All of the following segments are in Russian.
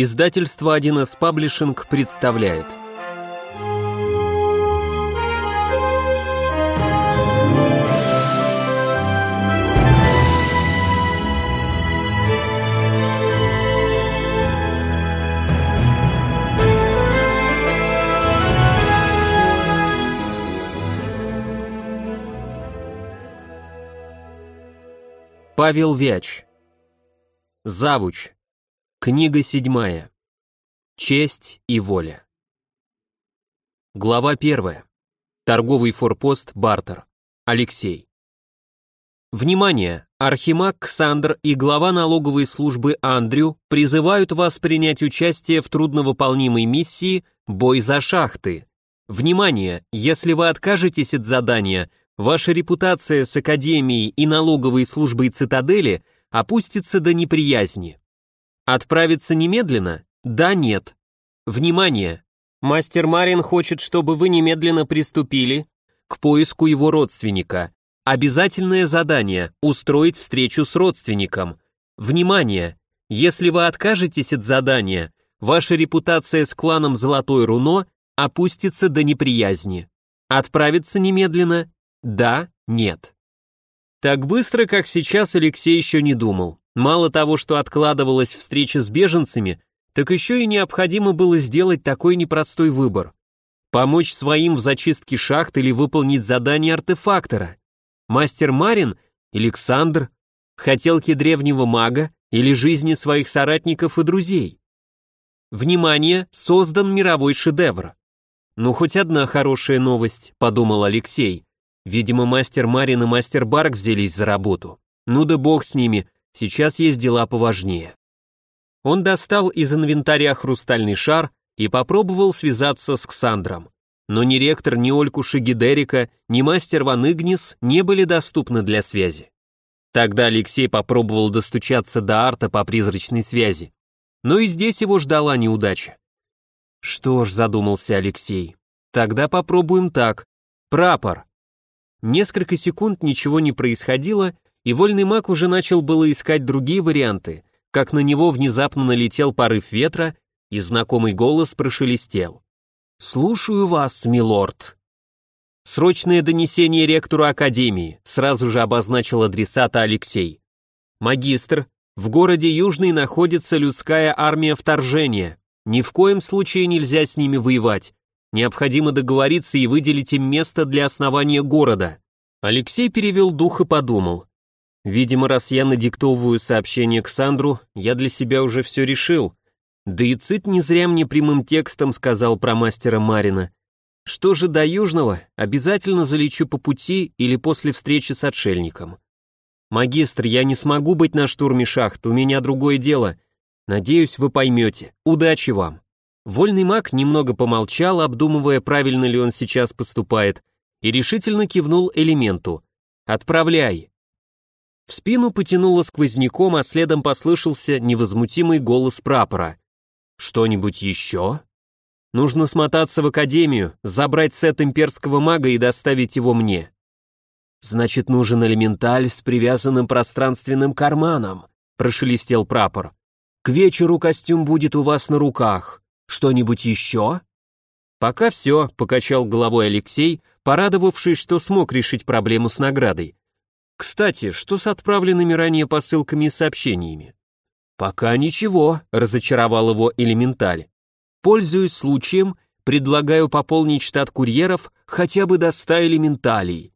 Издательство 1С Паблишинг представляет. Павел Вяч. Завуч Книга седьмая. Честь и воля. Глава первая. Торговый форпост Бартер. Алексей. Внимание! Архимаг Ксандр и глава налоговой службы Андрю призывают вас принять участие в трудновыполнимой миссии «Бой за шахты». Внимание! Если вы откажетесь от задания, ваша репутация с Академией и налоговой службой Цитадели опустится до неприязни. Отправиться немедленно? Да, нет. Внимание! Мастер Марин хочет, чтобы вы немедленно приступили к поиску его родственника. Обязательное задание – устроить встречу с родственником. Внимание! Если вы откажетесь от задания, ваша репутация с кланом Золотой Руно опустится до неприязни. Отправиться немедленно? Да, нет. Так быстро, как сейчас, Алексей еще не думал. Мало того, что откладывалась встреча с беженцами, так еще и необходимо было сделать такой непростой выбор. Помочь своим в зачистке шахт или выполнить задание артефактора. Мастер Марин, Александр, хотелки древнего мага или жизни своих соратников и друзей. Внимание, создан мировой шедевр. Ну, хоть одна хорошая новость, подумал Алексей. Видимо, мастер Марин и мастер Барк взялись за работу. Ну да бог с ними, Сейчас есть дела поважнее. Он достал из инвентаря хрустальный шар и попробовал связаться с Ксандром. Но ни ректор, ни Ольку Шигидерика, ни мастер Ван Игнис не были доступны для связи. Тогда Алексей попробовал достучаться до Арта по призрачной связи. Но и здесь его ждала неудача. Что ж, задумался Алексей, тогда попробуем так. Прапор. Несколько секунд ничего не происходило, и вольный маг уже начал было искать другие варианты, как на него внезапно налетел порыв ветра, и знакомый голос прошелестел. «Слушаю вас, милорд». «Срочное донесение ректору Академии», сразу же обозначил адресата Алексей. «Магистр, в городе Южный находится людская армия вторжения. Ни в коем случае нельзя с ними воевать. Необходимо договориться и выделить им место для основания города». Алексей перевел дух и подумал. Видимо, раз я надиктовываю сообщение к Сандру, я для себя уже все решил. Да и Цит не зря мне прямым текстом сказал про мастера Марина. Что же до Южного, обязательно залечу по пути или после встречи с отшельником. Магистр, я не смогу быть на штурме шахт, у меня другое дело. Надеюсь, вы поймете. Удачи вам. Вольный маг немного помолчал, обдумывая, правильно ли он сейчас поступает, и решительно кивнул элементу. «Отправляй». В спину потянуло сквозняком, а следом послышался невозмутимый голос прапора. «Что-нибудь еще?» «Нужно смотаться в академию, забрать сет имперского мага и доставить его мне». «Значит, нужен элементаль с привязанным пространственным карманом», прошелестел прапор. «К вечеру костюм будет у вас на руках. Что-нибудь еще?» «Пока все», — покачал головой Алексей, порадовавшись, что смог решить проблему с наградой. Кстати, что с отправленными ранее посылками и сообщениями? Пока ничего, разочаровал его элементаль. Пользуясь случаем, предлагаю пополнить штат курьеров хотя бы до ста элементалей.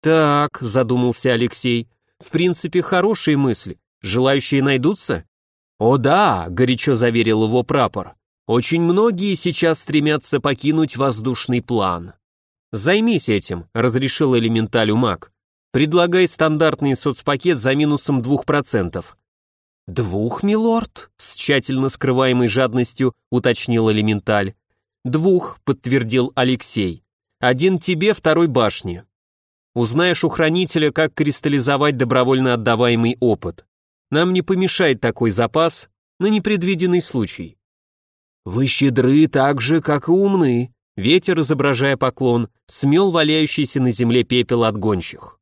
Так, задумался Алексей, в принципе, хорошие мысли. Желающие найдутся? О да, горячо заверил его прапор. Очень многие сейчас стремятся покинуть воздушный план. Займись этим, разрешил элементалю маг. Предлагай стандартный соцпакет за минусом 2%. «Двух, милорд?» — с тщательно скрываемой жадностью уточнил элементаль. «Двух», — подтвердил Алексей. «Один тебе, второй башне. Узнаешь у хранителя, как кристаллизовать добровольно отдаваемый опыт. Нам не помешает такой запас на непредвиденный случай». «Вы щедры так же, как и умны», — ветер, изображая поклон, смел валяющийся на земле пепел от гончих.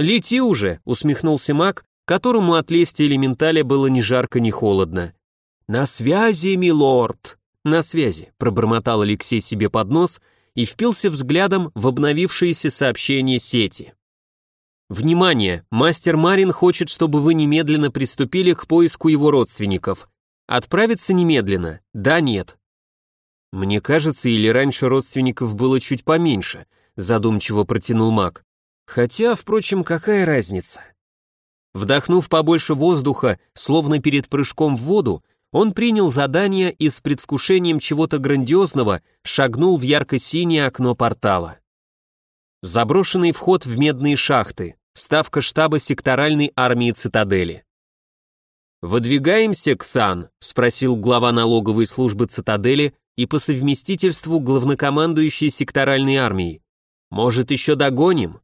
«Лети уже», — усмехнулся маг, которому от лести элементаля было ни жарко, ни холодно. «На связи, милорд!» «На связи», — пробормотал Алексей себе под нос и впился взглядом в обновившееся сообщение сети. «Внимание! Мастер Марин хочет, чтобы вы немедленно приступили к поиску его родственников. Отправиться немедленно? Да, нет». «Мне кажется, или раньше родственников было чуть поменьше», задумчиво протянул маг. «Хотя, впрочем, какая разница?» Вдохнув побольше воздуха, словно перед прыжком в воду, он принял задание и с предвкушением чего-то грандиозного шагнул в ярко-синее окно портала. Заброшенный вход в медные шахты, ставка штаба секторальной армии цитадели. «Выдвигаемся, Ксан?» — спросил глава налоговой службы цитадели и по совместительству главнокомандующий секторальной армией. «Может, еще догоним?»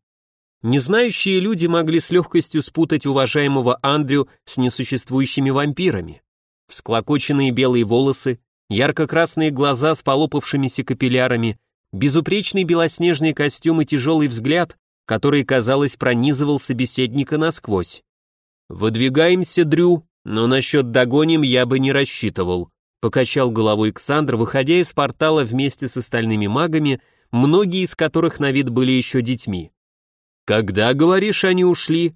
Незнающие люди могли с легкостью спутать уважаемого Андрю с несуществующими вампирами. Всклокоченные белые волосы, ярко-красные глаза с полопавшимися капиллярами, безупречный белоснежный костюм и тяжелый взгляд, который, казалось, пронизывал собеседника насквозь. «Выдвигаемся, Дрю, но насчет догоним я бы не рассчитывал», покачал головой Ксандр, выходя из портала вместе с остальными магами, многие из которых на вид были еще детьми. «Когда, говоришь, они ушли?»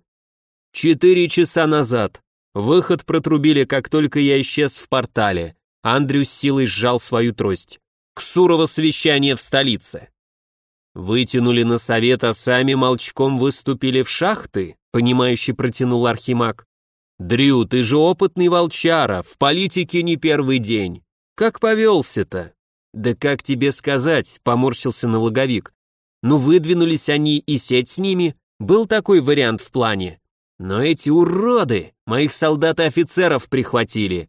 «Четыре часа назад. Выход протрубили, как только я исчез в портале. Андрю с силой сжал свою трость. Ксурово совещание в столице. Вытянули на совет, а сами молчком выступили в шахты, понимающий протянул Архимаг. Дрю, ты же опытный волчара, в политике не первый день. Как повелся-то? Да как тебе сказать, поморщился налоговик. Ну выдвинулись они и сеть с ними, был такой вариант в плане. Но эти уроды моих солдат и офицеров прихватили.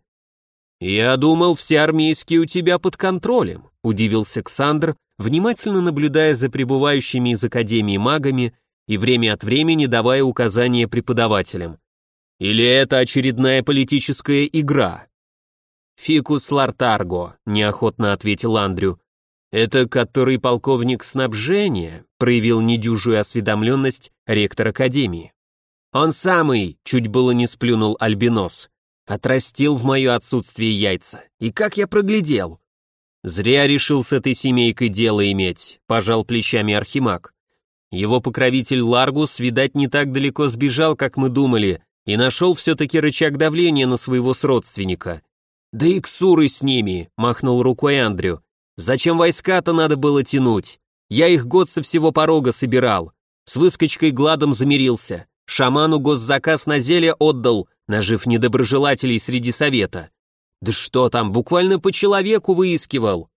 Я думал, все армейские у тебя под контролем, удивился Ксандр, внимательно наблюдая за прибывающими из Академии магами и время от времени давая указания преподавателям. Или это очередная политическая игра? Фикус Лартарго, неохотно ответил Андрю. Это который полковник снабжения проявил недюжую осведомленность ректор Академии. «Он самый!» — чуть было не сплюнул Альбинос. Отрастил в мое отсутствие яйца. И как я проглядел? Зря решил с этой семейкой дело иметь, пожал плечами Архимаг. Его покровитель Ларгус, видать, не так далеко сбежал, как мы думали, и нашел все-таки рычаг давления на своего сродственника. «Да и ксуры с ними!» — махнул рукой Андрю. «Зачем войска-то надо было тянуть? Я их год со всего порога собирал. С выскочкой гладом замирился. Шаману госзаказ на зелье отдал, нажив недоброжелателей среди совета. Да что там, буквально по человеку выискивал.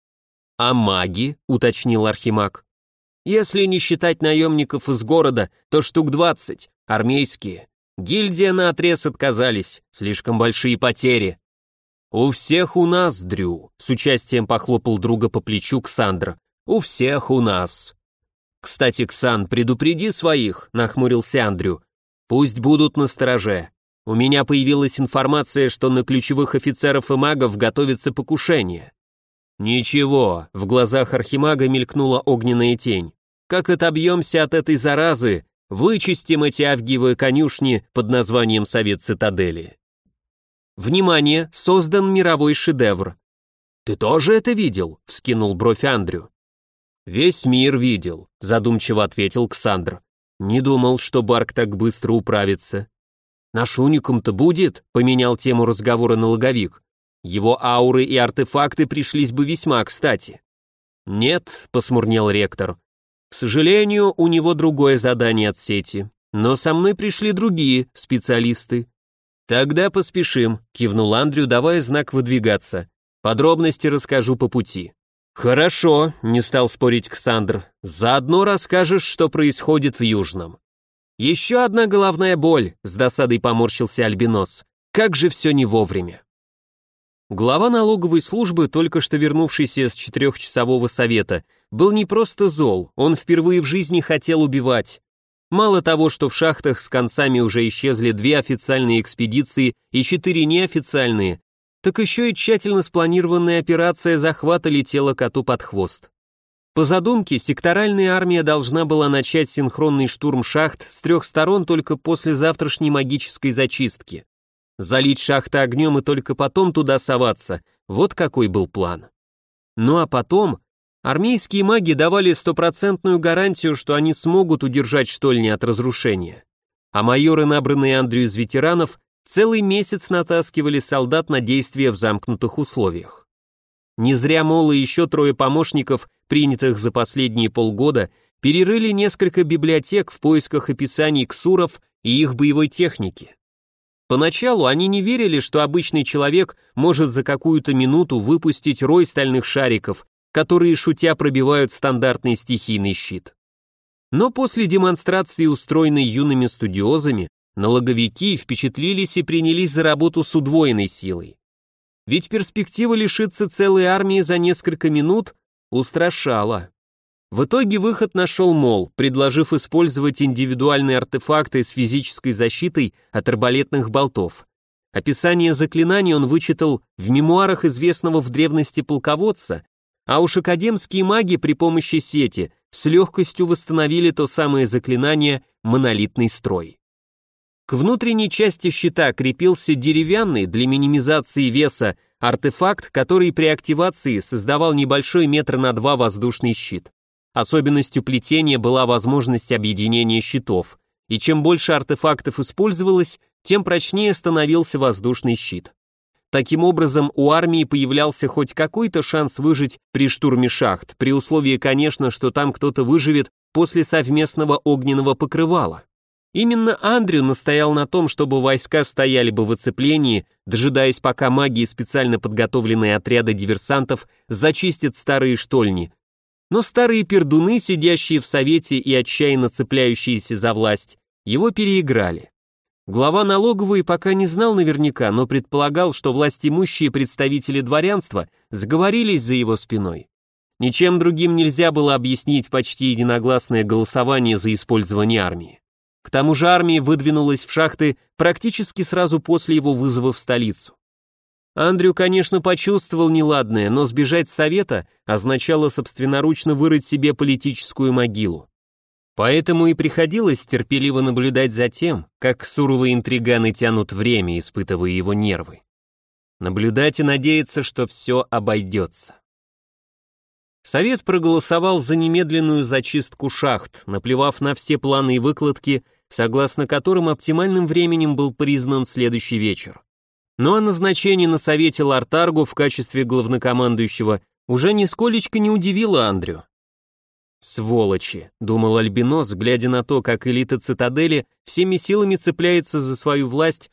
А маги, уточнил Архимаг. Если не считать наемников из города, то штук двадцать, армейские. Гильдия на отрез отказались, слишком большие потери. У всех у нас, Дрю, с участием похлопал друга по плечу Ксандр. У всех у нас. Кстати, Ксан, предупреди своих, нахмурился Андрю. Пусть будут на стороже. У меня появилась информация, что на ключевых офицеров и магов готовится покушение. Ничего, в глазах архимага мелькнула огненная тень. Как отобьемся от этой заразы, вычистим эти авгиевые конюшни под названием Совет Цитадели. Внимание, создан мировой шедевр. Ты тоже это видел? вскинул бровь Андрю. Весь мир видел, задумчиво ответил Ксандр. Не думал, что Барк так быстро управится. Наш уникум-то будет, поменял тему разговора налоговик. Его ауры и артефакты пришлись бы весьма кстати. Нет, посмурнел ректор. К сожалению, у него другое задание от сети. Но со мной пришли другие специалисты. Тогда поспешим, кивнул Андрю, давая знак выдвигаться. Подробности расскажу по пути. «Хорошо», — не стал спорить Ксандр. «Заодно расскажешь, что происходит в Южном». «Еще одна головная боль», — с досадой поморщился Альбинос. «Как же все не вовремя». Глава налоговой службы, только что вернувшийся с четырехчасового совета, был не просто зол, он впервые в жизни хотел убивать. Мало того, что в шахтах с концами уже исчезли две официальные экспедиции и четыре неофициальные, так еще и тщательно спланированная операция захвата летела коту под хвост. По задумке, секторальная армия должна была начать синхронный штурм шахт с трех сторон только после завтрашней магической зачистки. Залить шахты огнем и только потом туда соваться, вот какой был план. Ну а потом армейские маги давали стопроцентную гарантию, что они смогут удержать штольни от разрушения. А майоры, набранные Андрю из ветеранов, целый месяц натаскивали солдат на действия в замкнутых условиях. Не зря Мол и еще трое помощников, принятых за последние полгода, перерыли несколько библиотек в поисках описаний ксуров и их боевой техники. Поначалу они не верили, что обычный человек может за какую-то минуту выпустить рой стальных шариков, которые, шутя, пробивают стандартный стихийный щит. Но после демонстрации, устроенной юными студиозами, налоговики впечатлились и принялись за работу с удвоенной силой. Ведь перспектива лишиться целой армии за несколько минут устрашала. В итоге выход нашел Мол, предложив использовать индивидуальные артефакты с физической защитой от арбалетных болтов. Описание заклинаний он вычитал в мемуарах известного в древности полководца, а уж академские маги при помощи сети с легкостью восстановили то самое заклинание «монолитный строй». К внутренней части щита крепился деревянный для минимизации веса артефакт, который при активации создавал небольшой метр на два воздушный щит. Особенностью плетения была возможность объединения щитов, и чем больше артефактов использовалось, тем прочнее становился воздушный щит. Таким образом, у армии появлялся хоть какой-то шанс выжить при штурме шахт, при условии, конечно, что там кто-то выживет после совместного огненного покрывала. Именно Андрю настоял на том, чтобы войска стояли бы в оцеплении, дожидаясь, пока маги и специально подготовленные отряды диверсантов зачистят старые штольни, но старые пердуны, сидящие в совете и отчаянно цепляющиеся за власть, его переиграли. Глава налоговой пока не знал наверняка, но предполагал, что властимущие представители дворянства сговорились за его спиной. Ничем другим нельзя было объяснить почти единогласное голосование за использование армии. К тому же армия выдвинулась в шахты практически сразу после его вызова в столицу. Андрю, конечно, почувствовал неладное, но сбежать с совета означало собственноручно вырыть себе политическую могилу. Поэтому и приходилось терпеливо наблюдать за тем, как суровые интриганы тянут время, испытывая его нервы. Наблюдать и надеяться, что все обойдется. Совет проголосовал за немедленную зачистку шахт, наплевав на все планы и выкладки, согласно которым оптимальным временем был признан следующий вечер. Ну а назначение на совете Лартаргу в качестве главнокомандующего уже нисколечко не удивило Андрю. «Сволочи», — думал Альбинос, глядя на то, как элита цитадели всеми силами цепляется за свою власть,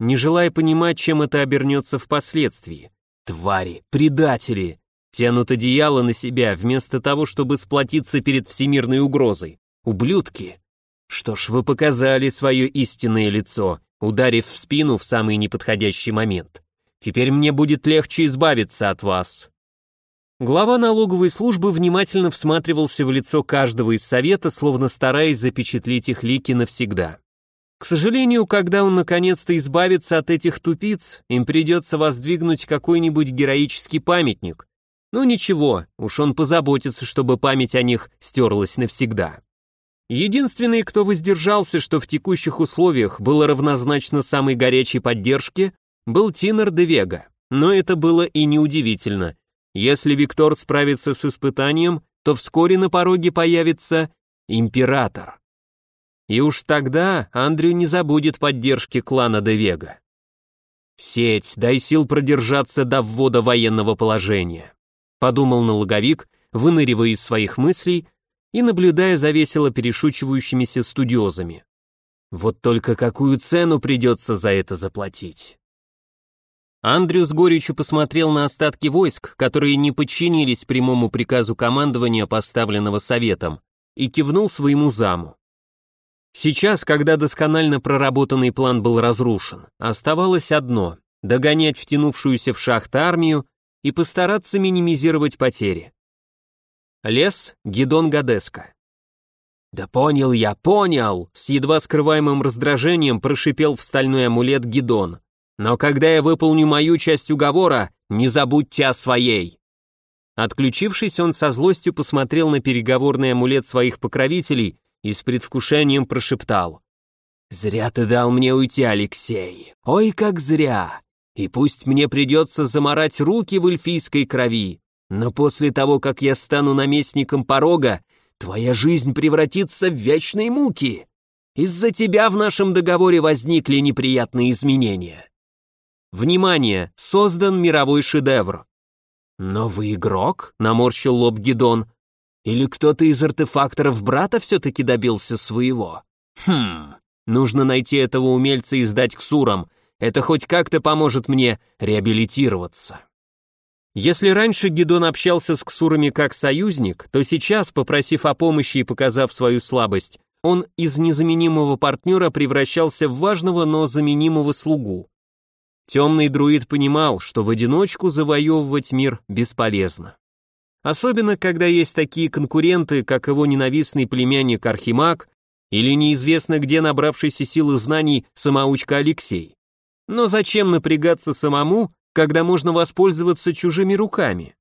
не желая понимать, чем это обернется впоследствии. «Твари, предатели!» Тянут одеяло на себя, вместо того, чтобы сплотиться перед всемирной угрозой. Ублюдки! Что ж, вы показали свое истинное лицо, ударив в спину в самый неподходящий момент. Теперь мне будет легче избавиться от вас. Глава налоговой службы внимательно всматривался в лицо каждого из совета, словно стараясь запечатлеть их лики навсегда. К сожалению, когда он наконец-то избавится от этих тупиц, им придется воздвигнуть какой-нибудь героический памятник. Ну ничего, уж он позаботится, чтобы память о них стерлась навсегда. Единственный, кто воздержался, что в текущих условиях было равнозначно самой горячей поддержке, был Тинер де Вега. Но это было и неудивительно. Если Виктор справится с испытанием, то вскоре на пороге появится император. И уж тогда Андрю не забудет поддержки клана де Вега. «Сеть, дай сил продержаться до ввода военного положения», подумал налоговик, выныривая из своих мыслей и наблюдая за весело перешучивающимися студиозами. Вот только какую цену придется за это заплатить. Андрю с горечью посмотрел на остатки войск, которые не подчинились прямому приказу командования, поставленного советом, и кивнул своему заму. Сейчас, когда досконально проработанный план был разрушен, оставалось одно — догонять втянувшуюся в шахт армию и постараться минимизировать потери. Лес Гидон Гадеска. «Да понял я, понял!» С едва скрываемым раздражением прошипел в стальной амулет Гидон. «Но когда я выполню мою часть уговора, не забудьте о своей!» Отключившись, он со злостью посмотрел на переговорный амулет своих покровителей и с предвкушением прошептал. «Зря ты дал мне уйти, Алексей. Ой, как зря. И пусть мне придется заморать руки в эльфийской крови, но после того, как я стану наместником порога, твоя жизнь превратится в вечные муки. Из-за тебя в нашем договоре возникли неприятные изменения. Внимание, создан мировой шедевр. Новый игрок? Наморщил лоб Гидон. Или кто-то из артефакторов брата все-таки добился своего? Хм, нужно найти этого умельца и сдать к сурам. Это хоть как-то поможет мне реабилитироваться. Если раньше Гидон общался с ксурами как союзник, то сейчас, попросив о помощи и показав свою слабость, он из незаменимого партнера превращался в важного, но заменимого слугу. Темный друид понимал, что в одиночку завоевывать мир бесполезно. Особенно, когда есть такие конкуренты, как его ненавистный племянник Архимаг или неизвестно где набравшийся силы знаний самоучка Алексей. Но зачем напрягаться самому, когда можно воспользоваться чужими руками?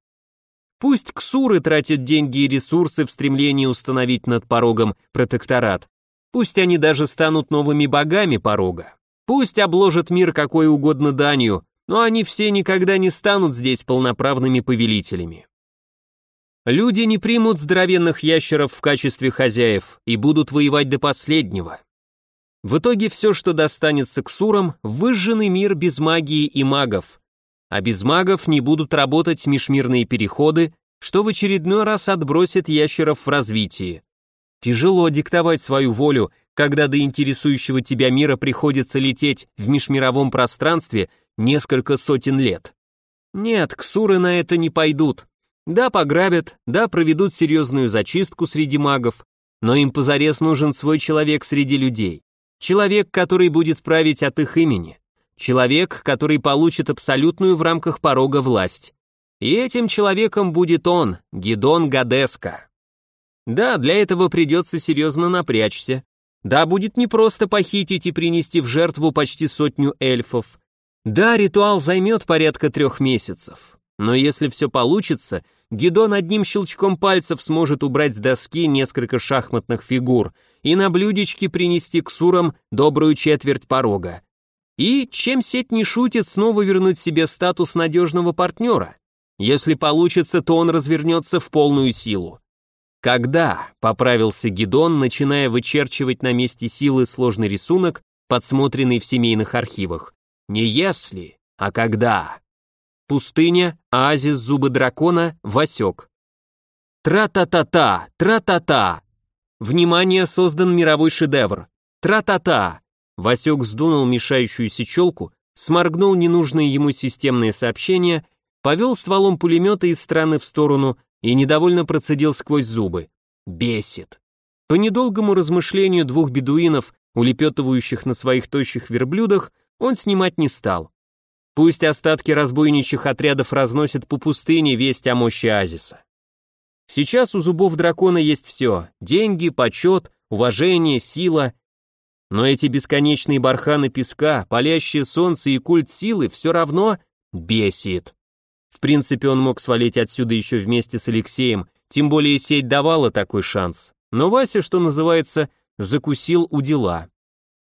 Пусть ксуры тратят деньги и ресурсы в стремлении установить над порогом протекторат. Пусть они даже станут новыми богами порога. Пусть обложат мир какой угодно данью, но они все никогда не станут здесь полноправными повелителями. Люди не примут здоровенных ящеров в качестве хозяев и будут воевать до последнего. В итоге все, что достанется к сурам, выжженный мир без магии и магов. А без магов не будут работать межмирные переходы, что в очередной раз отбросит ящеров в развитии. Тяжело диктовать свою волю, когда до интересующего тебя мира приходится лететь в межмировом пространстве несколько сотен лет. Нет, ксуры на это не пойдут. Да, пограбят, да, проведут серьезную зачистку среди магов, но им позарез нужен свой человек среди людей. Человек, который будет править от их имени. Человек, который получит абсолютную в рамках порога власть. И этим человеком будет он, Гидон Гадеска. Да, для этого придется серьезно напрячься. Да, будет непросто похитить и принести в жертву почти сотню эльфов. Да, ритуал займет порядка трех месяцев. Но если все получится, Гидон одним щелчком пальцев сможет убрать с доски несколько шахматных фигур и на блюдечке принести к сурам добрую четверть порога. И, чем сеть не шутит, снова вернуть себе статус надежного партнера. Если получится, то он развернется в полную силу. Когда, поправился Гидон, начиная вычерчивать на месте силы сложный рисунок, подсмотренный в семейных архивах. Не если, а когда. Пустыня, оазис зубы дракона, Васек. Тра-та-та-та, тра-та-та. Внимание, создан мировой шедевр. Тра-та-та. Васек сдунул мешающуюся челку, сморгнул ненужные ему системные сообщения, повел стволом пулемета из стороны в сторону и недовольно процедил сквозь зубы. Бесит. По недолгому размышлению двух бедуинов, улепетывающих на своих тощих верблюдах, он снимать не стал. Пусть остатки разбойничьих отрядов разносят по пустыне весть о мощи Азиса. Сейчас у зубов дракона есть все – деньги, почет, уважение, сила. Но эти бесконечные барханы песка, палящее солнце и культ силы все равно бесит. В принципе, он мог свалить отсюда еще вместе с Алексеем, тем более сеть давала такой шанс. Но Вася, что называется, закусил у дела.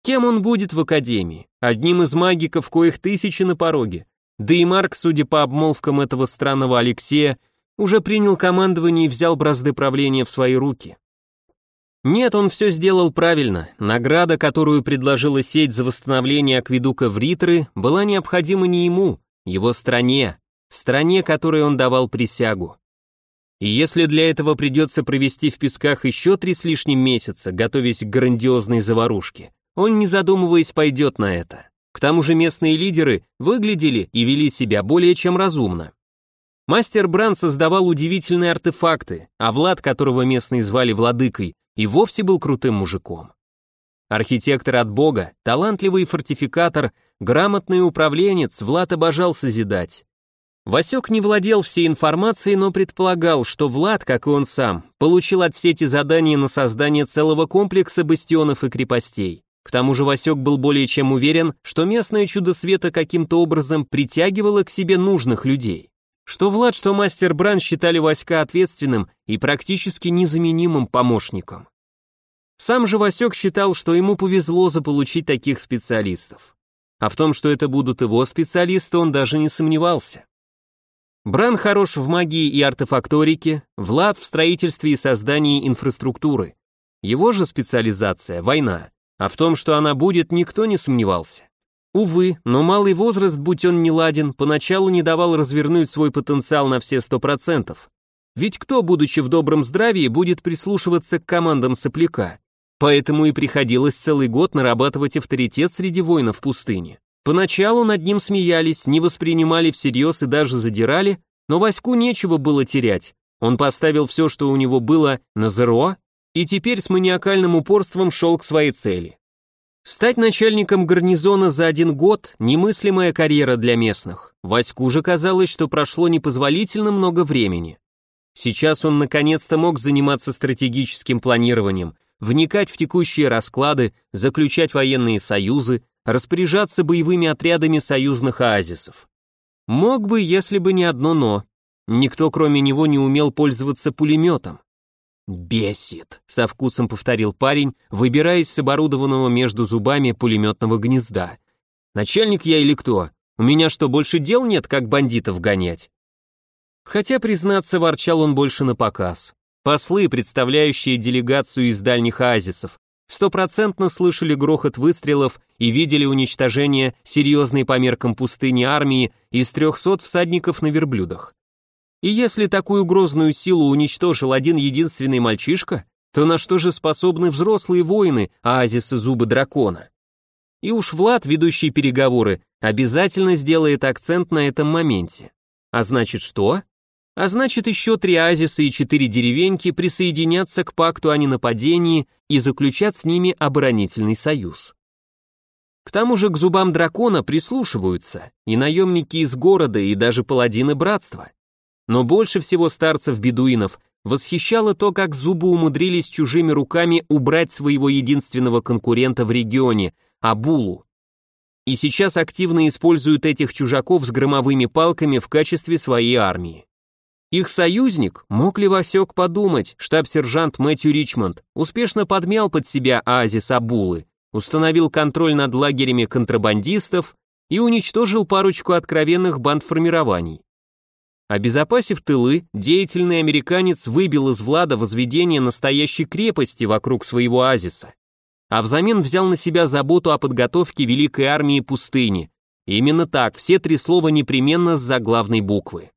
Кем он будет в академии? Одним из магиков, коих тысячи на пороге. Да и Марк, судя по обмолвкам этого странного Алексея, уже принял командование и взял бразды правления в свои руки. Нет, он все сделал правильно. Награда, которую предложила сеть за восстановление акведука в Ритры, была необходима не ему, его стране, стране, которой он давал присягу. И если для этого придется провести в песках еще три с лишним месяца, готовясь к грандиозной заварушке, он, не задумываясь, пойдет на это. К тому же местные лидеры выглядели и вели себя более чем разумно. Мастер Бран создавал удивительные артефакты, а Влад, которого местные звали Владыкой, и вовсе был крутым мужиком. Архитектор от бога, талантливый фортификатор, грамотный управленец, Влад обожал созидать. Васек не владел всей информацией, но предполагал, что Влад, как и он сам, получил от сети задание на создание целого комплекса бастионов и крепостей. К тому же Васек был более чем уверен, что местное чудо света каким-то образом притягивало к себе нужных людей. Что Влад, что мастер Бран считали Васька ответственным и практически незаменимым помощником. Сам же Васек считал, что ему повезло заполучить таких специалистов. А в том, что это будут его специалисты, он даже не сомневался. Бран хорош в магии и артефакторике, Влад в строительстве и создании инфраструктуры. Его же специализация – война, а в том, что она будет, никто не сомневался. Увы, но малый возраст, будь он не ладен, поначалу не давал развернуть свой потенциал на все сто процентов. Ведь кто, будучи в добром здравии, будет прислушиваться к командам сопляка? Поэтому и приходилось целый год нарабатывать авторитет среди воинов пустыни. Поначалу над ним смеялись, не воспринимали всерьез и даже задирали, но Ваську нечего было терять. Он поставил все, что у него было, на зеро, и теперь с маниакальным упорством шел к своей цели. Стать начальником гарнизона за один год – немыслимая карьера для местных. Ваську же казалось, что прошло непозволительно много времени. Сейчас он наконец-то мог заниматься стратегическим планированием, вникать в текущие расклады, заключать военные союзы, распоряжаться боевыми отрядами союзных оазисов. Мог бы, если бы не одно «но». Никто, кроме него, не умел пользоваться пулеметом. «Бесит», — со вкусом повторил парень, выбираясь с оборудованного между зубами пулеметного гнезда. «Начальник я или кто? У меня что, больше дел нет, как бандитов гонять?» Хотя, признаться, ворчал он больше на показ. Послы, представляющие делегацию из дальних оазисов, стопроцентно слышали грохот выстрелов и видели уничтожение серьезной по меркам пустыни армии из 300 всадников на верблюдах. И если такую грозную силу уничтожил один единственный мальчишка, то на что же способны взрослые воины оазиса зубы дракона? И уж Влад, ведущий переговоры, обязательно сделает акцент на этом моменте. А значит что? А значит еще три оазиса и четыре деревеньки присоединятся к пакту о ненападении и заключат с ними оборонительный союз. К тому же к зубам дракона прислушиваются и наемники из города, и даже паладины братства. Но больше всего старцев-бедуинов восхищало то, как зубы умудрились чужими руками убрать своего единственного конкурента в регионе, Абулу. И сейчас активно используют этих чужаков с громовыми палками в качестве своей армии. Их союзник, мог ли Васек подумать, штаб-сержант Мэтью Ричмонд успешно подмял под себя оазис Абулы, установил контроль над лагерями контрабандистов и уничтожил парочку откровенных бандформирований. Обезопасив тылы, деятельный американец выбил из Влада возведение настоящей крепости вокруг своего оазиса, а взамен взял на себя заботу о подготовке Великой армии пустыни. Именно так, все три слова непременно с заглавной буквы.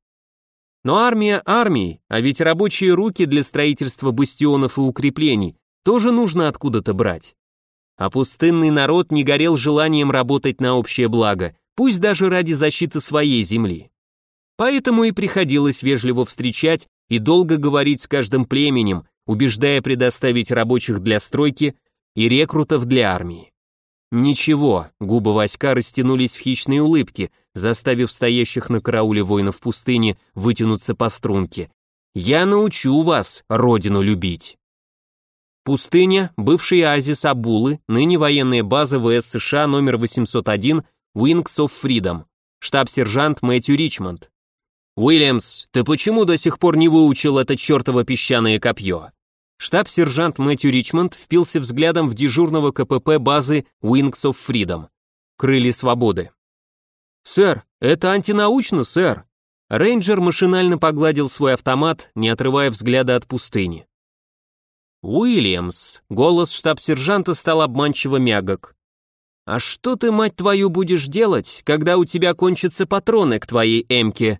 Но армия армии, а ведь рабочие руки для строительства бастионов и укреплений тоже нужно откуда-то брать. А пустынный народ не горел желанием работать на общее благо, пусть даже ради защиты своей земли. Поэтому и приходилось вежливо встречать и долго говорить с каждым племенем, убеждая предоставить рабочих для стройки и рекрутов для армии. Ничего, губы Васька растянулись в хищные улыбки, заставив стоящих на карауле воинов пустыни вытянуться по струнке. «Я научу вас родину любить». Пустыня, бывший оазис Абулы, ныне военная база ВС США номер 801 Wings of Freedom, штаб-сержант Мэтью Ричмонд. «Уильямс, ты почему до сих пор не выучил это чертово песчаное копье?» Штаб-сержант Мэтью Ричмонд впился взглядом в дежурного КПП базы Wings of Freedom. Крылья свободы. «Сэр, это антинаучно, сэр!» Рейнджер машинально погладил свой автомат, не отрывая взгляда от пустыни. «Уильямс», — голос штаб-сержанта стал обманчиво мягок. «А что ты, мать твою, будешь делать, когда у тебя кончатся патроны к твоей эмке?»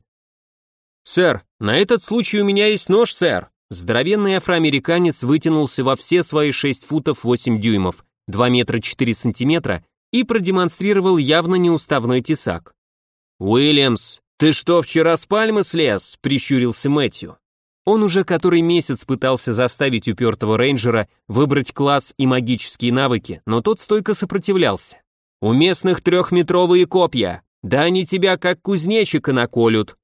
«Сэр, на этот случай у меня есть нож, сэр!» Здоровенный афроамериканец вытянулся во все свои 6 футов 8 дюймов, 2 метра 4 сантиметра и продемонстрировал явно неуставной тесак. «Уильямс, ты что, вчера с пальмы слез?» – прищурился Мэтью. Он уже который месяц пытался заставить упертого рейнджера выбрать класс и магические навыки, но тот стойко сопротивлялся. «У местных трехметровые копья, да они тебя как кузнечика наколют.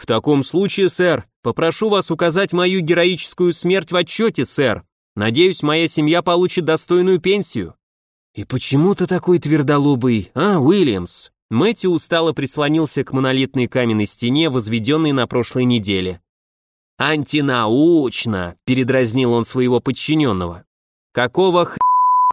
В таком случае, сэр, попрошу вас указать мою героическую смерть в отчете, сэр. Надеюсь, моя семья получит достойную пенсию. И почему ты такой твердолобый, а, Уильямс? Мэтью устало прислонился к монолитной каменной стене, возведенной на прошлой неделе. «Антинаучно!» — передразнил он своего подчиненного. Какого х...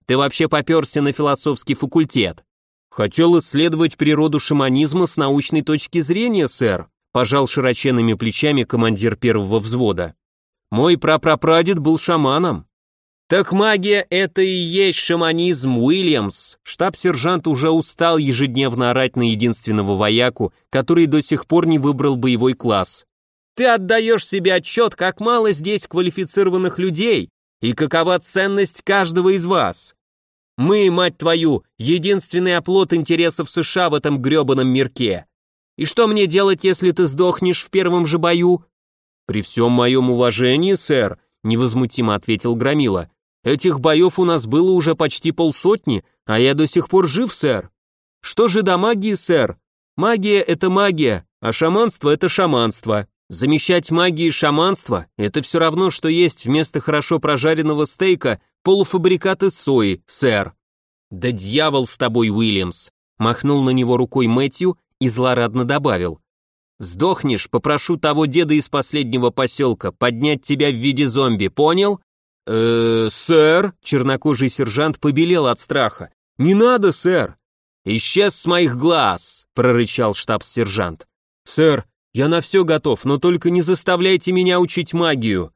ты вообще попёрся на философский факультет? Хотел исследовать природу шаманизма с научной точки зрения, сэр, пожал широченными плечами командир первого взвода. Мой прапрапрадед был шаманом. Так магия это и есть шаманизм, Уильямс. Штаб-сержант уже устал ежедневно орать на единственного вояку, который до сих пор не выбрал боевой класс. Ты отдаешь себе отчет, как мало здесь квалифицированных людей и какова ценность каждого из вас. Мы, мать твою, единственный оплот интересов США в этом грёбаном мирке. И что мне делать, если ты сдохнешь в первом же бою? При всем моем уважении, сэр, невозмутимо ответил Громила. Этих боев у нас было уже почти полсотни, а я до сих пор жив, сэр. Что же до магии, сэр? Магия — это магия, а шаманство — это шаманство. Замещать магией шаманство — это все равно, что есть вместо хорошо прожаренного стейка полуфабрикат из сои, сэр. Да дьявол с тобой, Уильямс! Махнул на него рукой Мэтью и злорадно добавил. Сдохнешь, попрошу того деда из последнего поселка поднять тебя в виде зомби, понял? «Э, сэр?» — чернокожий сержант побелел от страха. «Не надо, сэр!» «Исчез с моих глаз!» — прорычал штабс-сержант. «Сэр, я на все готов, но только не заставляйте меня учить магию!»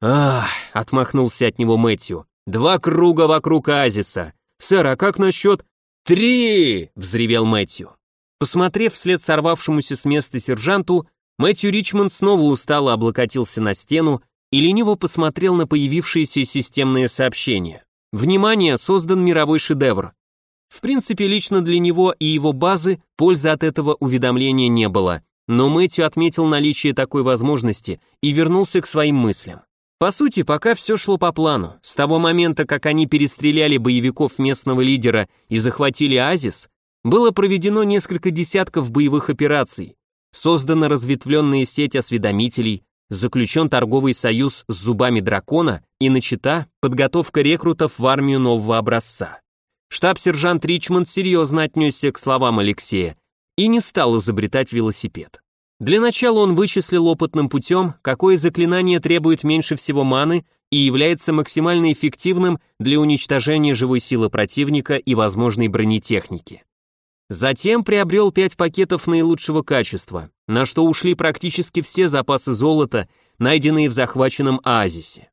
«Ах!» — отмахнулся от него Мэтью. «Два круга вокруг оазиса! Сэр, а как насчет...» «Три!» — взревел Мэтью. Посмотрев вслед сорвавшемуся с места сержанту, Мэтью Ричмонд снова устало облокотился на стену и лениво посмотрел на появившиеся системные сообщения. Внимание, создан мировой шедевр. В принципе, лично для него и его базы пользы от этого уведомления не было, но Мэтью отметил наличие такой возможности и вернулся к своим мыслям. По сути, пока все шло по плану. С того момента, как они перестреляли боевиков местного лидера и захватили Азис, было проведено несколько десятков боевых операций, создана разветвленная сеть осведомителей, заключен торговый союз с зубами дракона и начата подготовка рекрутов в армию нового образца. Штаб-сержант Ричмонд серьезно отнесся к словам Алексея и не стал изобретать велосипед. Для начала он вычислил опытным путем, какое заклинание требует меньше всего маны и является максимально эффективным для уничтожения живой силы противника и возможной бронетехники. Затем приобрел пять пакетов наилучшего качества, на что ушли практически все запасы золота, найденные в захваченном оазисе.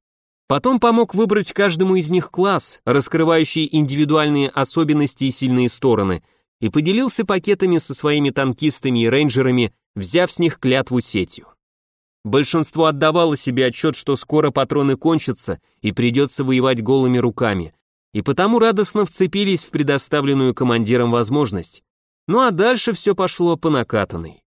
Потом помог выбрать каждому из них класс, раскрывающий индивидуальные особенности и сильные стороны, и поделился пакетами со своими танкистами и рейнджерами, взяв с них клятву сетью. Большинство отдавало себе отчет, что скоро патроны кончатся и придется воевать голыми руками, и потому радостно вцепились в предоставленную командиром возможность. Ну а дальше все пошло по накатанной.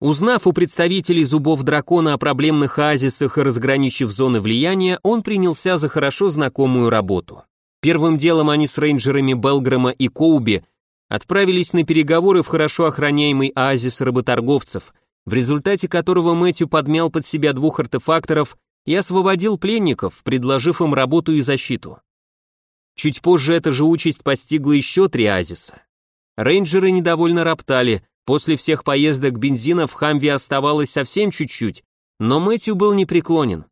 Узнав у представителей зубов дракона о проблемных оазисах и разграничив зоны влияния, он принялся за хорошо знакомую работу. Первым делом они с рейнджерами Белграма и Коуби отправились на переговоры в хорошо охраняемый оазис работорговцев, в результате которого Мэтью подмял под себя двух артефакторов и освободил пленников, предложив им работу и защиту. Чуть позже эта же участь постигла еще три оазиса. Рейнджеры недовольно роптали, после всех поездок бензина в Хамве оставалось совсем чуть-чуть, но Мэтью был непреклонен.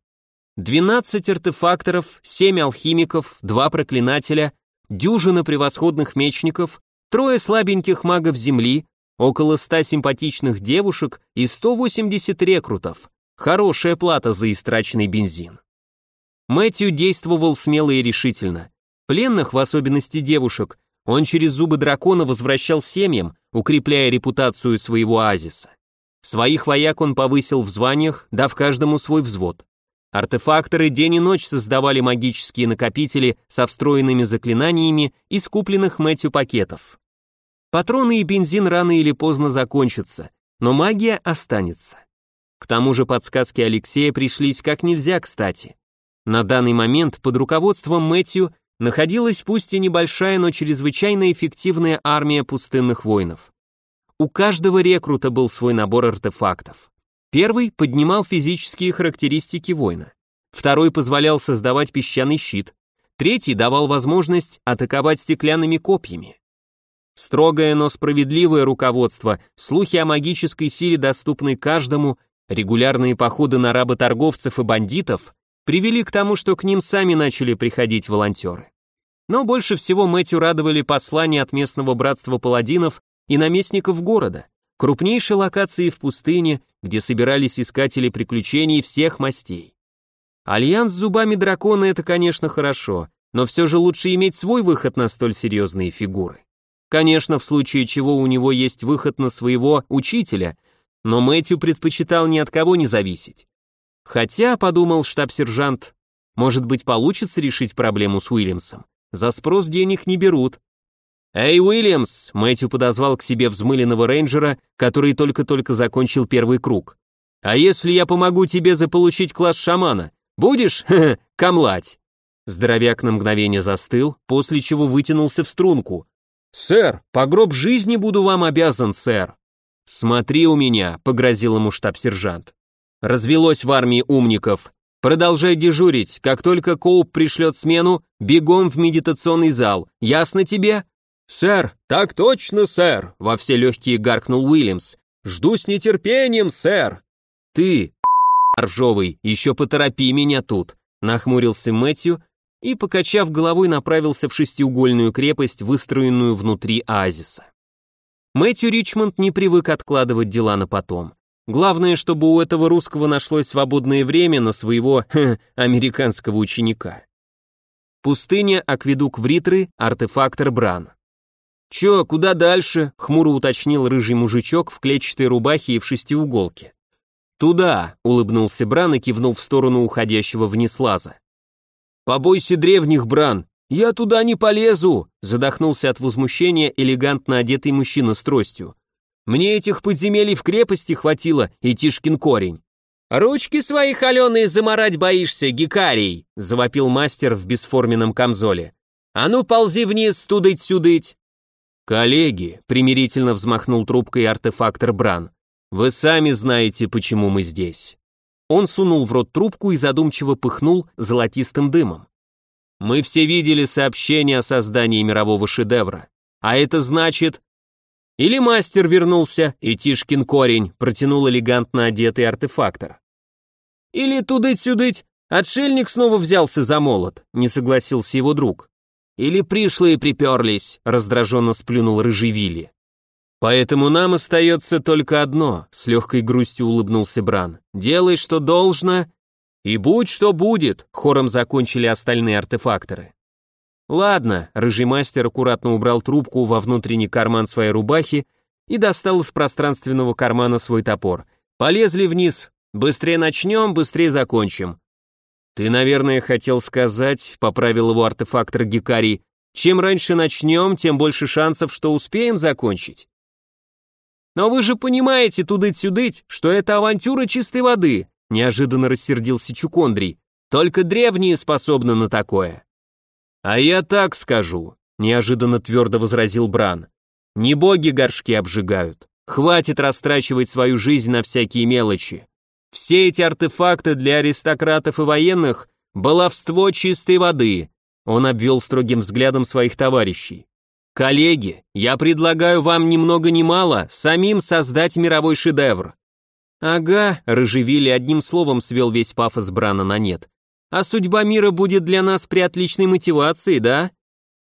12 артефакторов, 7 алхимиков, 2 проклинателя, дюжина превосходных мечников, трое слабеньких магов земли, около 100 симпатичных девушек и 180 рекрутов. Хорошая плата за истраченный бензин. Мэтью действовал смело и решительно. Пленных, в особенности девушек, он через зубы дракона возвращал семьям, укрепляя репутацию своего оазиса. Своих вояк он повысил в званиях, дав каждому свой взвод. Артефакторы день и ночь создавали магические накопители со встроенными заклинаниями из купленных Мэтью пакетов. Патроны и бензин рано или поздно закончатся, но магия останется. К тому же подсказки Алексея пришлись как нельзя кстати. На данный момент под руководством Мэтью находилась пусть и небольшая, но чрезвычайно эффективная армия пустынных воинов. У каждого рекрута был свой набор артефактов. Первый поднимал физические характеристики воина. Второй позволял создавать песчаный щит. Третий давал возможность атаковать стеклянными копьями. Строгое, но справедливое руководство, слухи о магической силе, доступной каждому, регулярные походы на работорговцев и бандитов привели к тому, что к ним сами начали приходить волонтеры. Но больше всего Мэтью радовали послания от местного братства паладинов и наместников города, крупнейшей локации в пустыне, где собирались искатели приключений всех мастей. Альянс с зубами дракона это, конечно, хорошо, но все же лучше иметь свой выход на столь серьезные фигуры. Конечно, в случае чего у него есть выход на своего учителя, но Мэтью предпочитал ни от кого не зависеть. Хотя, подумал штаб-сержант, может быть, получится решить проблему с Уильямсом. За спрос денег не берут. «Эй, Уильямс!» — Мэтью подозвал к себе взмыленного рейнджера, который только-только закончил первый круг. «А если я помогу тебе заполучить класс шамана? Будешь, камлать?» Здоровяк на мгновение застыл, после чего вытянулся в струнку. «Сэр, по гроб жизни буду вам обязан, сэр!» «Смотри у меня», — погрозил ему штаб-сержант. Развелось в армии умников. Продолжай дежурить, как только Коуп пришлет смену, бегом в медитационный зал. Ясно тебе? Сэр, так точно, сэр, во все легкие гаркнул Уильямс. Жду с нетерпением, сэр. Ты, ржовый, еще поторопи меня тут, нахмурился Мэтью и, покачав головой, направился в шестиугольную крепость, выстроенную внутри оазиса. Мэтью Ричмонд не привык откладывать дела на потом. Главное, чтобы у этого русского нашлось свободное время на своего американского ученика. Пустыня, акведук Вритры, артефактор Бран. «Чё, куда дальше?» — хмуро уточнил рыжий мужичок в клетчатой рубахе и в шестиуголке. «Туда», — улыбнулся Бран и кивнул в сторону уходящего вниз лаза. «Побойся древних, Бран! Я туда не полезу!» — задохнулся от возмущения элегантно одетый мужчина с тростью. Мне этих подземелий в крепости хватило, и Тишкин корень. «Ручки свои холеные заморать боишься, гикарий!» — завопил мастер в бесформенном камзоле. «А ну, ползи вниз, студыть-сюдыть!» «Коллеги», — примирительно взмахнул трубкой артефактор Бран, «вы сами знаете, почему мы здесь». Он сунул в рот трубку и задумчиво пыхнул золотистым дымом. «Мы все видели сообщение о создании мирового шедевра. А это значит, или мастер вернулся, и Тишкин корень протянул элегантно одетый артефактор. Или тудыть-сюдыть, отшельник снова взялся за молот, не согласился его друг. Или пришлые приперлись, раздраженно сплюнул рыжий Вилли. Поэтому нам остается только одно, с легкой грустью улыбнулся Бран. Делай, что должно, и будь, что будет, хором закончили остальные артефакторы. Ладно, рыжий мастер аккуратно убрал трубку во внутренний карман своей рубахи и достал из пространственного кармана свой топор. Полезли вниз. Быстрее начнем, быстрее закончим. Ты, наверное, хотел сказать, поправил его артефактор Гикарий, чем раньше начнем, тем больше шансов, что успеем закончить. Но вы же понимаете, тудыть-сюдыть, что это авантюра чистой воды, неожиданно рассердился Чукондрий. Только древние способны на такое. «А я так скажу», — неожиданно твердо возразил Бран. «Не боги горшки обжигают. Хватит растрачивать свою жизнь на всякие мелочи. Все эти артефакты для аристократов и военных — баловство чистой воды», — он обвел строгим взглядом своих товарищей. «Коллеги, я предлагаю вам ни много ни мало самим создать мировой шедевр». «Ага», — Рыжевили одним словом свел весь пафос Брана на нет. А судьба мира будет для нас при отличной мотивации, да?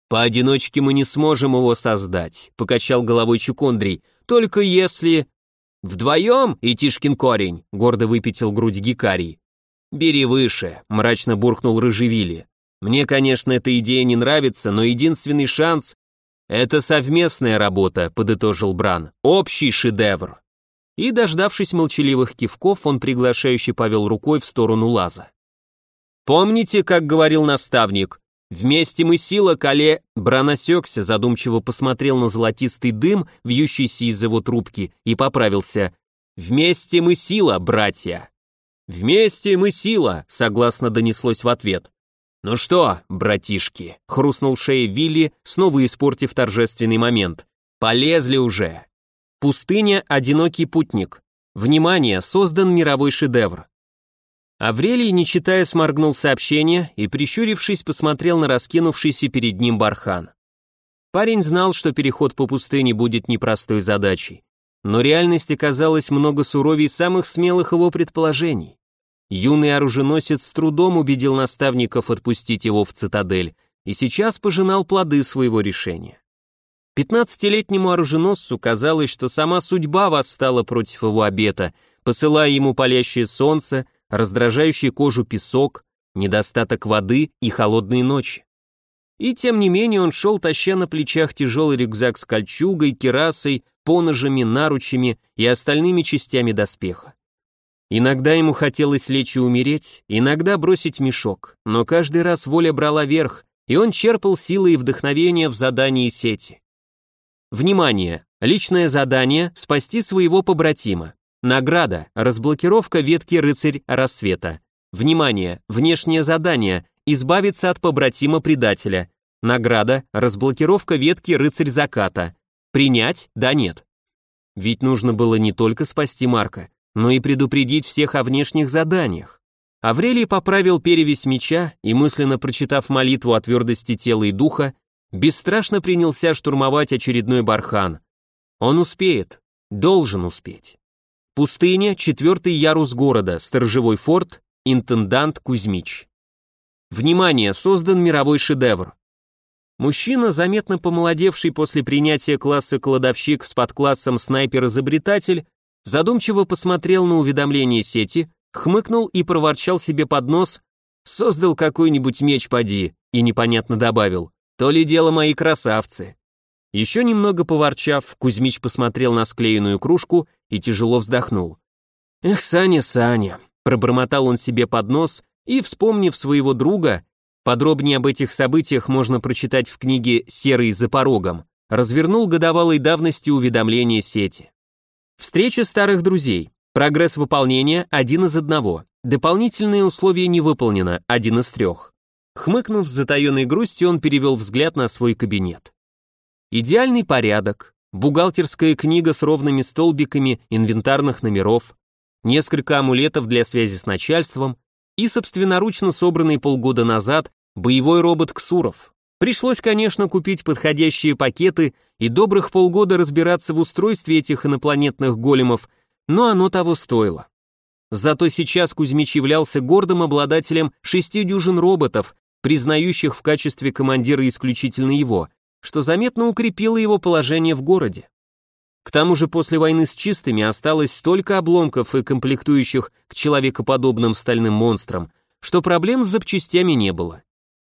Поодиночке мы не сможем его создать, покачал головой Чукондрий. Только если... Вдвоем, и Тишкин корень, гордо выпятил грудь Гикарий. Бери выше, мрачно буркнул Рыжевили. Мне, конечно, эта идея не нравится, но единственный шанс — это совместная работа, подытожил Бран. Общий шедевр. И, дождавшись молчаливых кивков, он приглашающе повел рукой в сторону лаза. Помните, как говорил наставник? Вместе мы сила, Кале...» Бран осекся, задумчиво посмотрел на золотистый дым, вьющийся из его трубки, и поправился. «Вместе мы сила, братья!» «Вместе мы сила!» — согласно донеслось в ответ. «Ну что, братишки?» — хрустнул шея Вилли, снова испортив торжественный момент. «Полезли уже!» Пустыня — одинокий путник. Внимание, создан мировой шедевр. Аврелий, не читая, сморгнул сообщение и, прищурившись, посмотрел на раскинувшийся перед ним бархан. Парень знал, что переход по пустыне будет непростой задачей, но реальность оказалась много суровей самых смелых его предположений. Юный оруженосец с трудом убедил наставников отпустить его в цитадель и сейчас пожинал плоды своего решения. Пятнадцатилетнему оруженосцу казалось, что сама судьба восстала против его обета, посылая ему палящее солнце, раздражающий кожу песок, недостаток воды и холодные ночи. И тем не менее он шел, таща на плечах тяжелый рюкзак с кольчугой, керасой, поножами, наручами и остальными частями доспеха. Иногда ему хотелось лечь и умереть, иногда бросить мешок, но каждый раз воля брала верх, и он черпал силы и вдохновение в задании сети. Внимание! Личное задание – спасти своего побратима. Награда – разблокировка ветки рыцарь рассвета. Внимание! Внешнее задание – избавиться от побратима предателя. Награда – разблокировка ветки рыцарь заката. Принять? Да нет. Ведь нужно было не только спасти Марка, но и предупредить всех о внешних заданиях. Аврелий поправил перевесь меча и, мысленно прочитав молитву о твердости тела и духа, бесстрашно принялся штурмовать очередной бархан. Он успеет, должен успеть. Пустыня, четвертый ярус города, сторожевой форт, интендант Кузьмич. Внимание, создан мировой шедевр. Мужчина, заметно помолодевший после принятия класса кладовщик с подклассом снайпер-изобретатель, задумчиво посмотрел на уведомление сети, хмыкнул и проворчал себе под нос, создал какой-нибудь меч поди, и непонятно добавил, то ли дело мои красавцы. Еще немного поворчав, Кузьмич посмотрел на склеенную кружку и тяжело вздохнул. «Эх, Саня, Саня», — пробормотал он себе под нос и, вспомнив своего друга, подробнее об этих событиях можно прочитать в книге «Серый за порогом», развернул годовалой давности уведомления сети. Встреча старых друзей. Прогресс выполнения – один из одного. Дополнительные условия не выполнено – один из трех. Хмыкнув с затаенной грустью, он перевел взгляд на свой кабинет. Идеальный порядок, бухгалтерская книга с ровными столбиками инвентарных номеров, несколько амулетов для связи с начальством и собственноручно собранный полгода назад боевой робот Ксуров. Пришлось, конечно, купить подходящие пакеты и добрых полгода разбираться в устройстве этих инопланетных големов, но оно того стоило. Зато сейчас Кузьмич являлся гордым обладателем шести дюжин роботов, признающих в качестве командира исключительно его, что заметно укрепило его положение в городе. К тому же после войны с чистыми осталось столько обломков и комплектующих к человекоподобным стальным монстрам, что проблем с запчастями не было.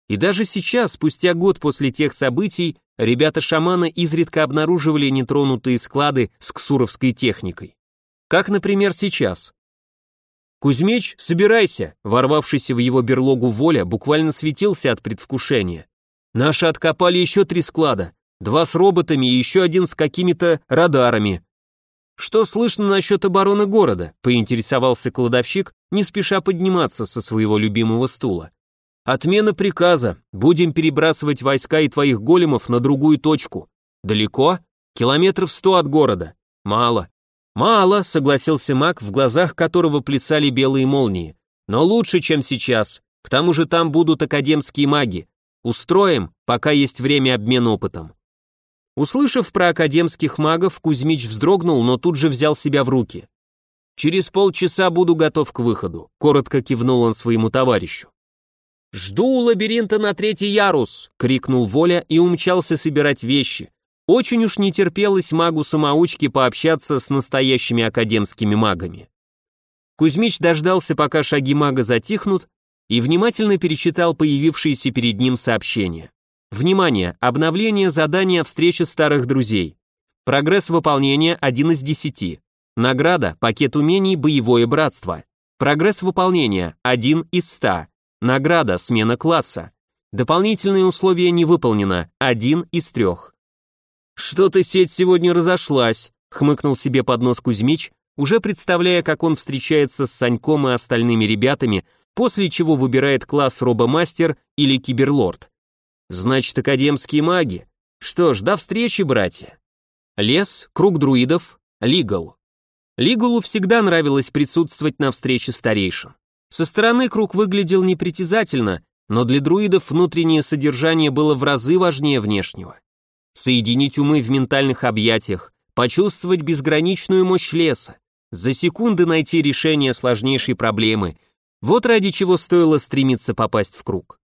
И даже сейчас, спустя год после тех событий, ребята-шамана изредка обнаруживали нетронутые склады с ксуровской техникой. Как, например, сейчас. «Кузьмич, собирайся!» Ворвавшийся в его берлогу Воля буквально светился от предвкушения. «Наши откопали еще три склада. Два с роботами и еще один с какими-то радарами. Что слышно насчет обороны города? Поинтересовался кладовщик, не спеша подниматься со своего любимого стула. Отмена приказа. Будем перебрасывать войска и твоих големов на другую точку. Далеко? Километров сто от города. Мало. «Мало», — согласился маг, в глазах которого плясали белые молнии. «Но лучше, чем сейчас. К тому же там будут академские маги. Устроим, пока есть время обмена опытом». Услышав про академских магов, Кузьмич вздрогнул, но тут же взял себя в руки. «Через полчаса буду готов к выходу», — коротко кивнул он своему товарищу. «Жду у лабиринта на третий ярус!» — крикнул Воля и умчался собирать вещи, очень уж не терпелось магу-самоучке пообщаться с настоящими академскими магами. Кузьмич дождался, пока шаги мага затихнут, и внимательно перечитал появившиеся перед ним сообщения. Внимание! Обновление задания встречи старых друзей. Прогресс выполнения 1 из 10. Награда, пакет умений, боевое братство. Прогресс выполнения 1 из 100. Награда, смена класса. Дополнительные условия не выполнено 1 из 3. «Что-то сеть сегодня разошлась», — хмыкнул себе под нос Кузьмич, уже представляя, как он встречается с Саньком и остальными ребятами, после чего выбирает класс робомастер или киберлорд. Значит, академские маги. Что ж, до встречи, братья. Лес, круг друидов, Лигал. Лигалу всегда нравилось присутствовать на встрече старейшин. Со стороны круг выглядел непритязательно, но для друидов внутреннее содержание было в разы важнее внешнего соединить умы в ментальных объятиях, почувствовать безграничную мощь леса, за секунды найти решение сложнейшей проблемы, Вот ради чего стоило стремиться попасть в круг.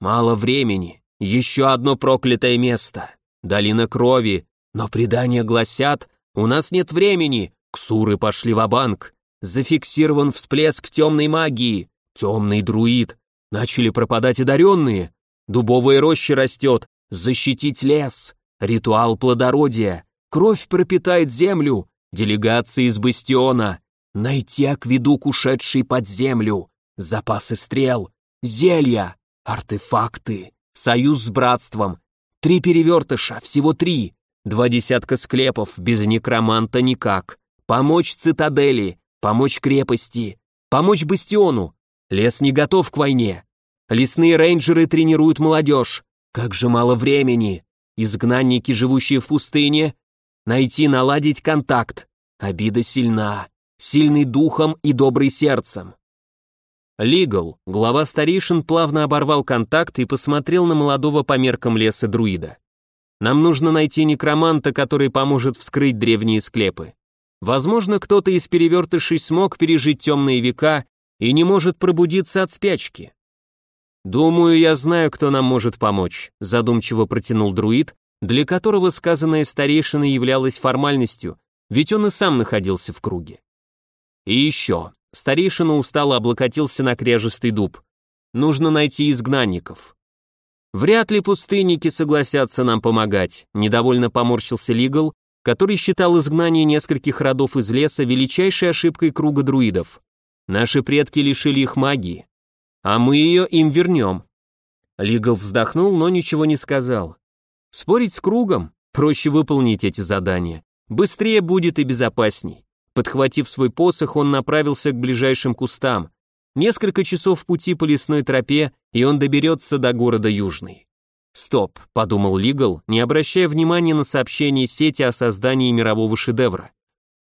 Мало времени, еще одно проклятое место, долина крови, но предания гласят, у нас нет времени, ксуры пошли в банк зафиксирован всплеск темной магии, темный друид, начали пропадать одаренные, дубовая роща растет, защитить лес, ритуал плодородия, кровь пропитает землю, делегация из бастиона, найти акведук, ушедший под землю, запасы стрел, зелья, артефакты, союз с братством, три перевертыша, всего три, два десятка склепов, без некроманта никак, помочь цитадели, помочь крепости, помочь бастиону. Лес не готов к войне. Лесные рейнджеры тренируют молодежь. Как же мало времени. Изгнанники, живущие в пустыне. Найти, наладить контакт. Обида сильна. Сильный духом и добрый сердцем. Лигал, глава старейшин, плавно оборвал контакт и посмотрел на молодого по меркам леса друида. Нам нужно найти некроманта, который поможет вскрыть древние склепы. Возможно, кто-то из перевертышей смог пережить темные века и не может пробудиться от спячки. «Думаю, я знаю, кто нам может помочь», задумчиво протянул друид, для которого сказанное старейшина являлось формальностью, ведь он и сам находился в круге. И еще, старейшина устало облокотился на кряжестый дуб. Нужно найти изгнанников. Вряд ли пустынники согласятся нам помогать, недовольно поморщился Лигал, который считал изгнание нескольких родов из леса величайшей ошибкой круга друидов. Наши предки лишили их магии, а мы ее им вернем. Лигал вздохнул, но ничего не сказал. Спорить с кругом? Проще выполнить эти задания. Быстрее будет и безопасней. Подхватив свой посох, он направился к ближайшим кустам. Несколько часов пути по лесной тропе, и он доберется до города Южный. «Стоп», — подумал Лигал, не обращая внимания на сообщение сети о создании мирового шедевра.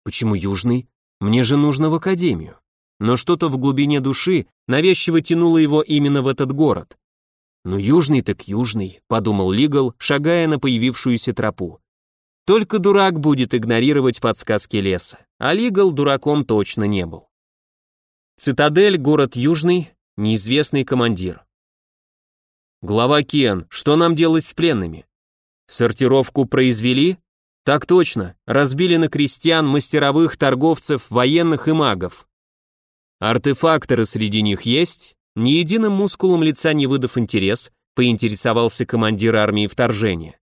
«Почему Южный? Мне же нужно в Академию». Но что-то в глубине души навязчиво тянуло его именно в этот город. «Ну, Южный так Южный», — подумал Лигал, шагая на появившуюся тропу. Только дурак будет игнорировать подсказки леса, а Лигал дураком точно не был. Цитадель, город Южный, неизвестный командир. Глава Кен, что нам делать с пленными? Сортировку произвели? Так точно, разбили на крестьян, мастеровых, торговцев, военных и магов. Артефакторы среди них есть? Ни единым мускулом лица не выдав интерес, поинтересовался командир армии вторжения.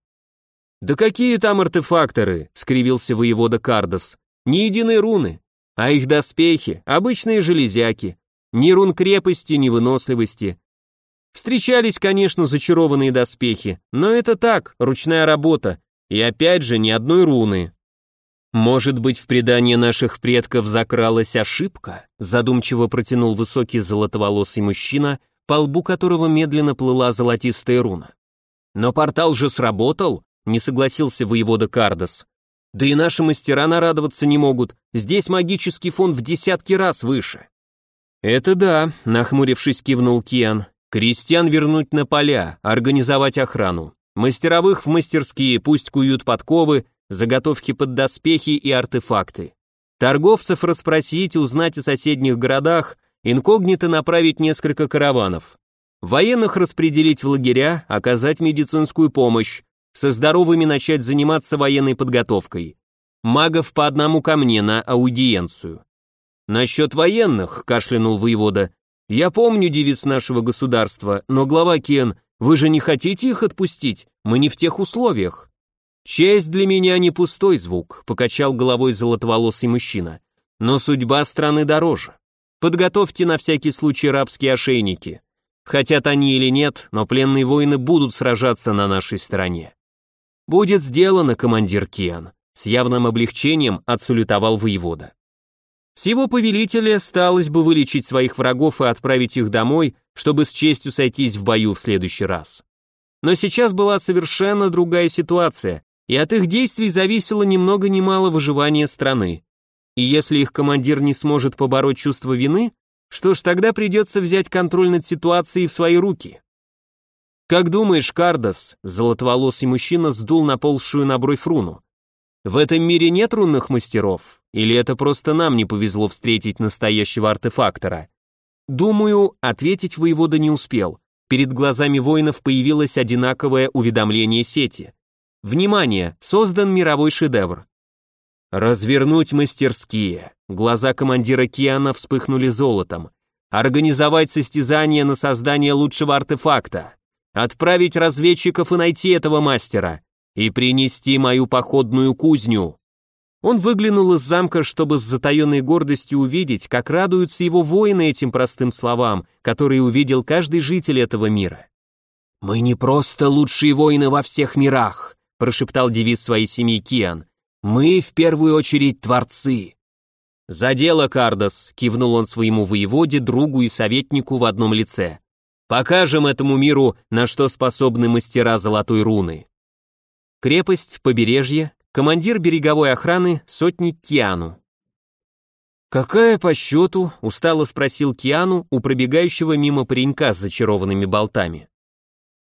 «Да какие там артефакторы?» — скривился воевода Кардос. «Ни единой руны, а их доспехи — обычные железяки. Ни рун крепости, ни выносливости. Встречались, конечно, зачарованные доспехи, но это так, ручная работа, и опять же ни одной руны. Может быть, в предании наших предков закралась ошибка? Задумчиво протянул высокий золотоволосый мужчина, по лбу которого медленно плыла золотистая руна. Но портал же сработал, не согласился воевода Кардос. Да и наши мастера нарадоваться не могут, здесь магический фон в десятки раз выше. Это да, нахмурившись, кивнул Киан. Крестьян вернуть на поля, организовать охрану. Мастеровых в мастерские, пусть куют подковы, заготовки под доспехи и артефакты. Торговцев расспросить, узнать о соседних городах, инкогнито направить несколько караванов. Военных распределить в лагеря, оказать медицинскую помощь, со здоровыми начать заниматься военной подготовкой. Магов по одному ко мне на аудиенцию. Насчет военных, кашлянул воевода, я помню девиз нашего государства, но глава Кен, вы же не хотите их отпустить? Мы не в тех условиях. Честь для меня не пустой звук, покачал головой золотоволосый мужчина. Но судьба страны дороже. Подготовьте на всякий случай рабские ошейники. Хотят они или нет, но пленные воины будут сражаться на нашей стороне. Будет сделано, командир Киан. С явным облегчением отсулютовал воевода. С его повелителя сталось бы вылечить своих врагов и отправить их домой, чтобы с честью сойтись в бою в следующий раз. Но сейчас была совершенно другая ситуация, и от их действий зависело ни много ни мало выживание страны. И если их командир не сможет побороть чувство вины, что ж, тогда придется взять контроль над ситуацией в свои руки. «Как думаешь, Кардас?» – золотоволосый мужчина сдул наползшую на бровь руну. В этом мире нет рунных мастеров? Или это просто нам не повезло встретить настоящего артефактора? Думаю, ответить воевода не успел. Перед глазами воинов появилось одинаковое уведомление сети. Внимание, создан мировой шедевр. Развернуть мастерские. Глаза командира Киана вспыхнули золотом. Организовать состязание на создание лучшего артефакта. Отправить разведчиков и найти этого мастера. И принести мою походную кузню. Он выглянул из замка, чтобы с затаенной гордостью увидеть, как радуются его воины этим простым словам, которые увидел каждый житель этого мира. «Мы не просто лучшие воины во всех мирах», прошептал девиз своей семьи Киан. «Мы в первую очередь творцы». «За дело, Кардос», кивнул он своему воеводе, другу и советнику в одном лице. «Покажем этому миру, на что способны мастера золотой руны». Крепость, побережье, командир береговой охраны, сотник Киану. «Какая по счету?» — устало спросил Киану у пробегающего мимо паренька с зачарованными болтами.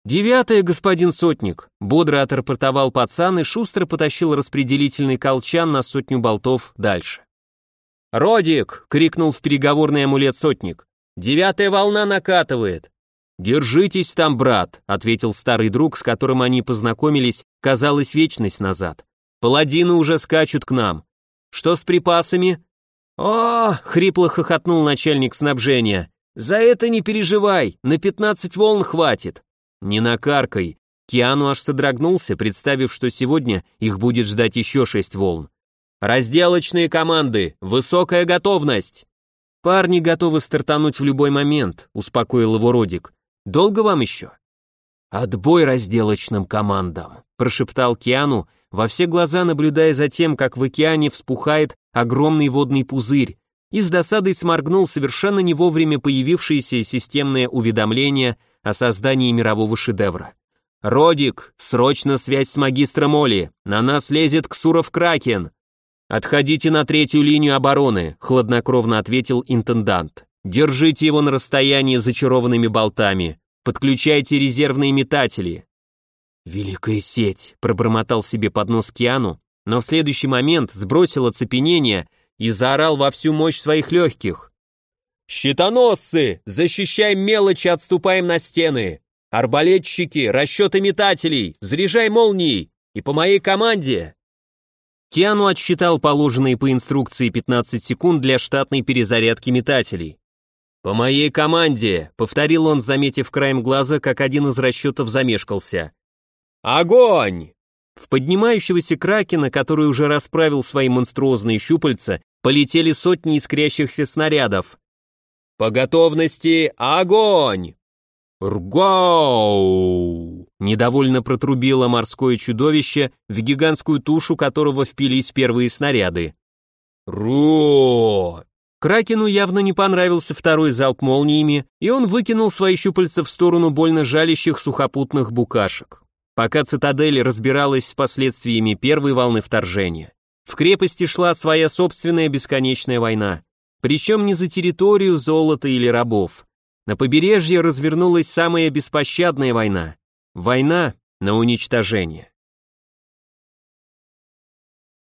«Девятое, господин сотник», — бодро отрапортовал пацан и шустро потащил распределительный колчан на сотню болтов дальше. «Родик!» — крикнул в переговорный амулет сотник. «Девятая волна накатывает!» «Держитесь там, брат», — ответил старый друг, с которым они познакомились, казалось, вечность назад. Паладины уже скачут к нам. Что с припасами? О, хрипло хохотнул начальник снабжения. За это не переживай, на 15 волн хватит. Не накаркай. Киану аж содрогнулся, представив, что сегодня их будет ждать еще шесть волн. Разделочные команды, высокая готовность. Парни готовы стартануть в любой момент, успокоил его Родик. Долго вам еще? Отбой разделочным командам, прошептал Киану, во все глаза наблюдая за тем, как в океане вспухает огромный водный пузырь, и с досадой сморгнул совершенно не вовремя появившееся системное уведомление о создании мирового шедевра. «Родик, срочно связь с магистром Оли, на нас лезет Ксуров Кракен!» «Отходите на третью линию обороны», — хладнокровно ответил интендант. «Держите его на расстоянии зачарованными болтами. Подключайте резервные метатели. «Великая сеть», — пробормотал себе под нос Киану, но в следующий момент сбросил оцепенение и заорал во всю мощь своих легких. «Щитоносцы! Защищаем мелочи, отступаем на стены! Арбалетчики, расчеты метателей, заряжай молнии! И по моей команде!» Киану отсчитал положенные по инструкции 15 секунд для штатной перезарядки метателей. «По моей команде!» — повторил он, заметив краем глаза, как один из расчетов замешкался. Огонь! В поднимающегося кракена, который уже расправил свои монструозные щупальца, полетели сотни искрящихся снарядов. По готовности огонь! Ргоу! Недовольно протрубило морское чудовище, в гигантскую тушу которого впились первые снаряды. Ро! Кракену явно не понравился второй залп молниями, и он выкинул свои щупальца в сторону больно жалящих сухопутных букашек пока цитадель разбиралась с последствиями первой волны вторжения. В крепости шла своя собственная бесконечная война, причем не за территорию, золота или рабов. На побережье развернулась самая беспощадная война. Война на уничтожение.